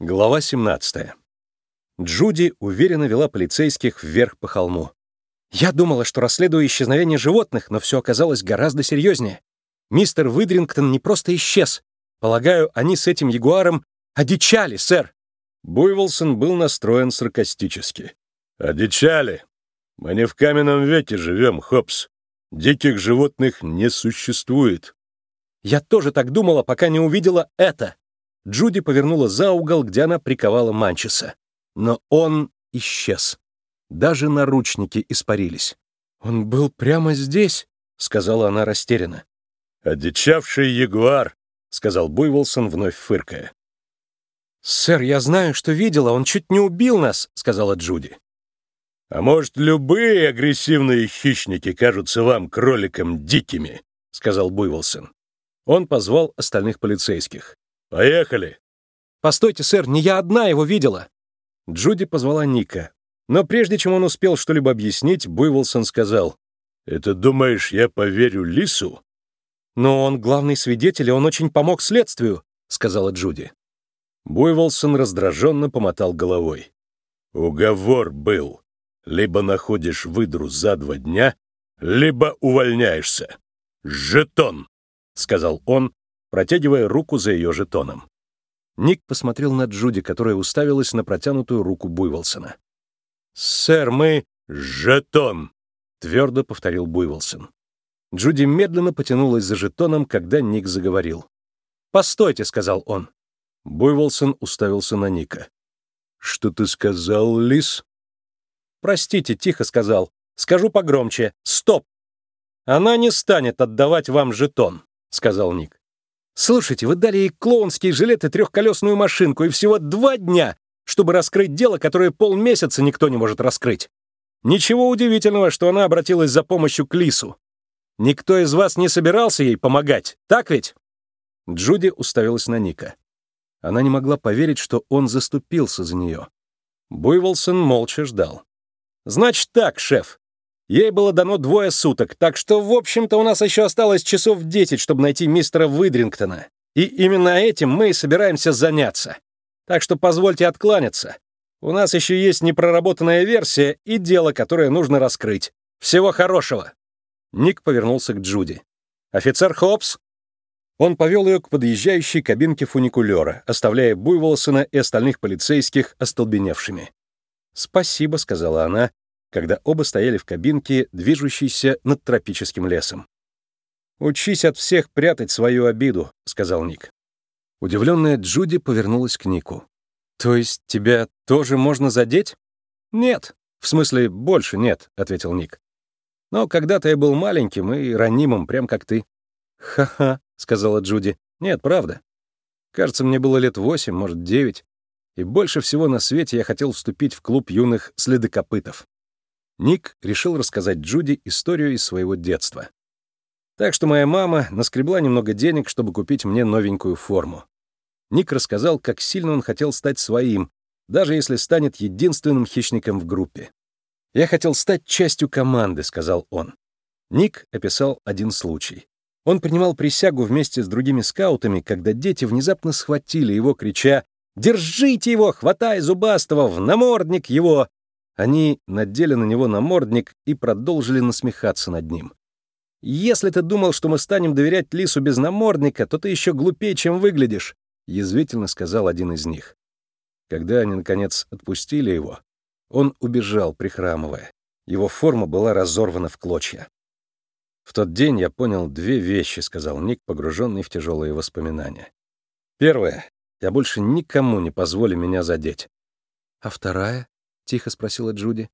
Глава 17. Джуди уверенно вела полицейских вверх по холму. «Я думала, что расследую исчезновение животных, но все оказалось гораздо серьезнее. Мистер Выдрингтон не просто исчез. Полагаю, они с этим ягуаром одичали, сэр». Буйволсон был настроен саркастически. «Одичали? Мы не в каменном веке живем, Хопс. Диких животных не существует». «Я тоже так думала, пока не увидела это», Джуди повернула за угол, где она приковала Манчеса. Но он исчез. Даже наручники испарились. «Он был прямо здесь», — сказала она растерянно. «Одичавший ягуар», — сказал Буйволсон, вновь фыркая. «Сэр, я знаю, что видела, он чуть не убил нас», — сказала Джуди. «А может, любые агрессивные хищники кажутся вам кроликом дикими?» — сказал Буйволсон. Он позвал остальных полицейских. «Поехали!» «Постойте, сэр, не я одна его видела!» Джуди позвала Ника. Но прежде чем он успел что-либо объяснить, Буйволсон сказал, «Это думаешь, я поверю Лису?» «Но он главный свидетель, и он очень помог следствию», — сказала Джуди. Буйволсон раздраженно помотал головой. «Уговор был. Либо находишь выдру за два дня, либо увольняешься. Жетон!» — сказал он, протягивая руку за ее жетоном. Ник посмотрел на Джуди, которая уставилась на протянутую руку Буйволсона. «Сэр, мы...» «Жетон!» — твердо повторил Буйволсон. Джуди медленно потянулась за жетоном, когда Ник заговорил. «Постойте», — сказал он. Буйволсон уставился на Ника. «Что ты сказал, Лис?» «Простите», — тихо сказал. «Скажу погромче. Стоп!» «Она не станет отдавать вам жетон», — сказал Ник. Слушайте, вы дали ей клоунские жилеты, трехколесную машинку и всего два дня, чтобы раскрыть дело, которое полмесяца никто не может раскрыть. Ничего удивительного, что она обратилась за помощью к Лису. Никто из вас не собирался ей помогать, так ведь?» Джуди уставилась на Ника. Она не могла поверить, что он заступился за нее. Буйволсон молча ждал. «Значит так, шеф. Ей было дано двое суток, так что, в общем-то, у нас еще осталось часов десять, чтобы найти мистера Выдрингтона. И именно этим мы и собираемся заняться. Так что позвольте откланяться. У нас еще есть непроработанная версия и дело, которое нужно раскрыть. Всего хорошего!» Ник повернулся к Джуди. «Офицер Хопс?» Он повел ее к подъезжающей кабинке фуникулера, оставляя Буйволсона и остальных полицейских остолбеневшими. «Спасибо», — сказала она, когда оба стояли в кабинке, движущейся над тропическим лесом. «Учись от всех прятать свою обиду», — сказал Ник. Удивленная Джуди повернулась к Нику. «То есть тебя тоже можно задеть?» «Нет. В смысле, больше нет», — ответил Ник. «Но когда-то я был маленьким и ранимым, прям как ты». «Ха-ха», — сказала Джуди. «Нет, правда. Кажется, мне было лет восемь, может, девять, и больше всего на свете я хотел вступить в клуб юных следокопытов. Ник решил рассказать Джуди историю из своего детства. Так что моя мама наскребла немного денег, чтобы купить мне новенькую форму. Ник рассказал, как сильно он хотел стать своим, даже если станет единственным хищником в группе. «Я хотел стать частью команды», — сказал он. Ник описал один случай. Он принимал присягу вместе с другими скаутами, когда дети внезапно схватили его, крича «Держите его! Хватай зубастого! В намордник его!» Они надели на него намордник и продолжили насмехаться над ним. «Если ты думал, что мы станем доверять лису без намордника, то ты еще глупее, чем выглядишь», — язвительно сказал один из них. Когда они, наконец, отпустили его, он убежал, прихрамывая. Его форма была разорвана в клочья. «В тот день я понял две вещи», — сказал Ник, погруженный в тяжелые воспоминания. «Первое. Я больше никому не позволю меня задеть. А вторая? Тихо спросила Джуди.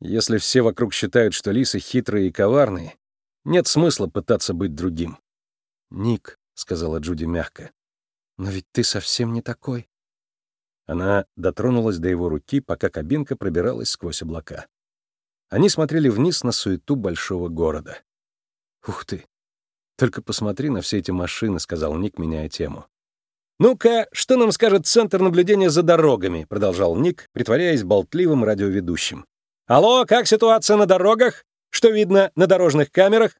Если все вокруг считают, что лисы хитрые и коварные, нет смысла пытаться быть другим. Ник, сказала Джуди мягко. Но ведь ты совсем не такой. Она дотронулась до его руки, пока кабинка пробиралась сквозь облака. Они смотрели вниз на суету большого города. «Ух ты! Только посмотри на все эти машины», — сказал Ник, меняя тему. «Ну-ка, что нам скажет Центр наблюдения за дорогами?» — продолжал Ник, притворяясь болтливым радиоведущим. «Алло, как ситуация на дорогах? Что видно на дорожных камерах?»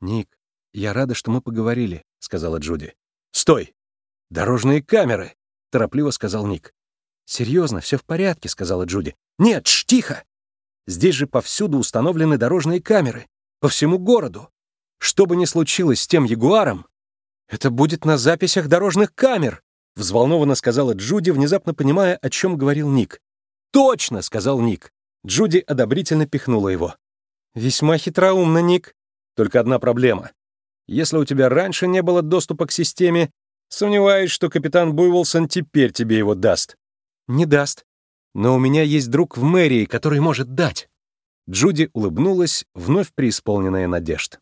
«Ник, я рада, что мы поговорили», — сказала Джуди. «Стой! Дорожные камеры! торопливо сказал Ник. «Серьезно, все в порядке», — сказала Джуди. «Нет, ш, тихо! Здесь же повсюду установлены дорожные камеры. По всему городу. Что бы ни случилось с тем ягуаром, это будет на записях дорожных камер», — взволнованно сказала Джуди, внезапно понимая, о чем говорил Ник. «Точно!» — сказал Ник. Джуди одобрительно пихнула его. «Весьма хитроумно, Ник. Только одна проблема. Если у тебя раньше не было доступа к системе, сомневаюсь, что капитан Буйволсон теперь тебе его даст». «Не даст. Но у меня есть друг в мэрии, который может дать». Джуди улыбнулась, вновь преисполненная надежд.